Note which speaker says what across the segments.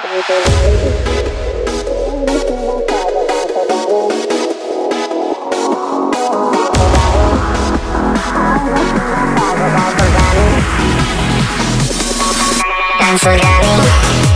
Speaker 1: Dance for Danny.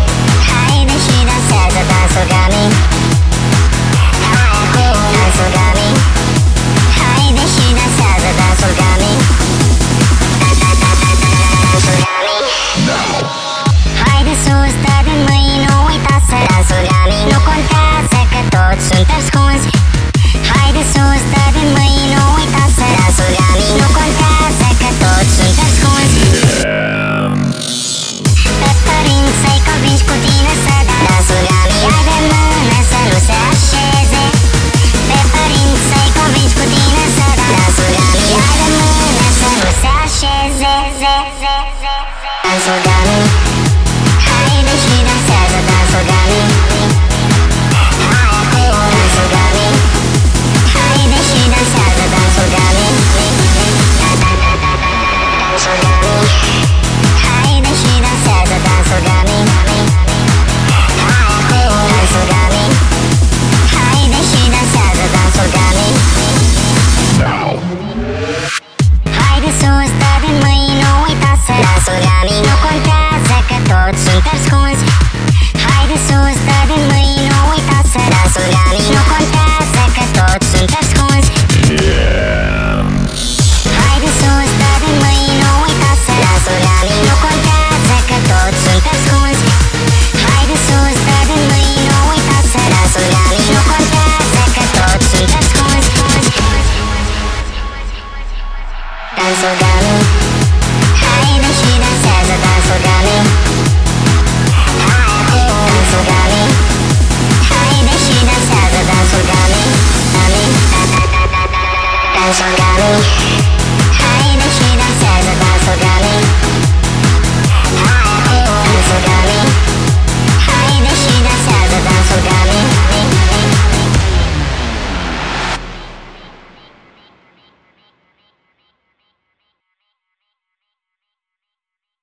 Speaker 1: I forgot. そがみ灰でひなせずダンソガミダンソガミ灰でひなせずダンソガミダンソガミ